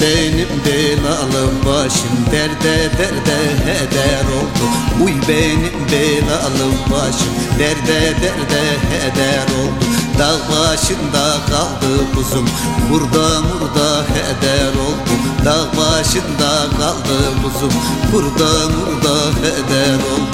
benim belalı başım Derde derde heder oldu. Uy benim belalı başım Derde derde heder oldu. Dağ başında kaldı kuzum Burada murda heder oldu. Dağ başında kaldı kuzum Burada murda heder oldu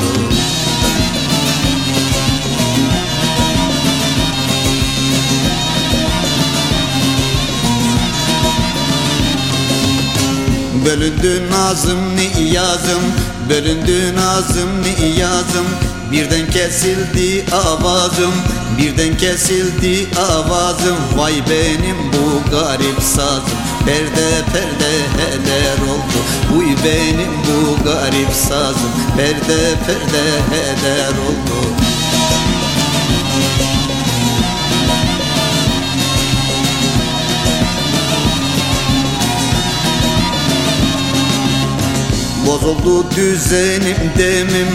Bölündü nazım niyazım Bölündü nazım niyazım Birden kesildi avazım. Birden kesildi avazım. Vay benim bu garip sazım. Perde perde heder oldu. Uy benim bu garip sazım. Perde perde heder oldu Bozuldu düzenim demim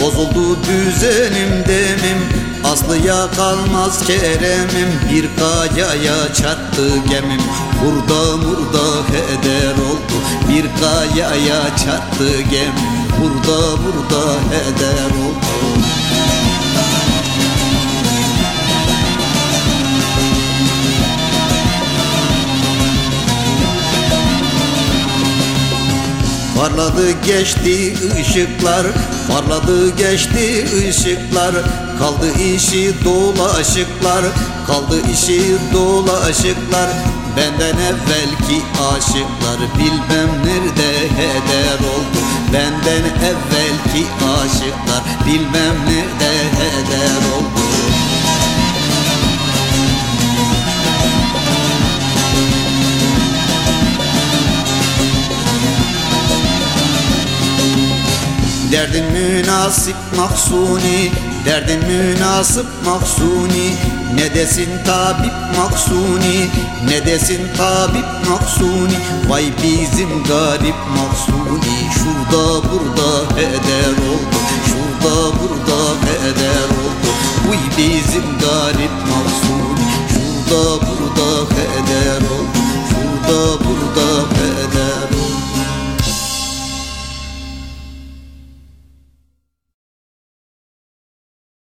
Bozuldu düzenim demim. Aslıya kalmaz keremim Bir kayaya çarptı gemim. Burada murda heder oldu Bir kayaya çarptı gemim. Burada burada heder Parladı geçti ışıklar Parladı geçti ışıklar. Kaldı işi dolaşıklar Kaldı işi dolaşıklar. Benden evvelki aşıklar Bilmem nerede heder oldu. Benden evvelki aşıklar Bilmem nerede heder oldu Derdin münasip mahsuni Derdin münasip mahsuni Ne desin tabip mahsuni Ne desin tabip mahsuni Vay bizim garip mahsuni Şurada burada heder oldu Şurada burada heder oldu. Uy bizim garip mahsuni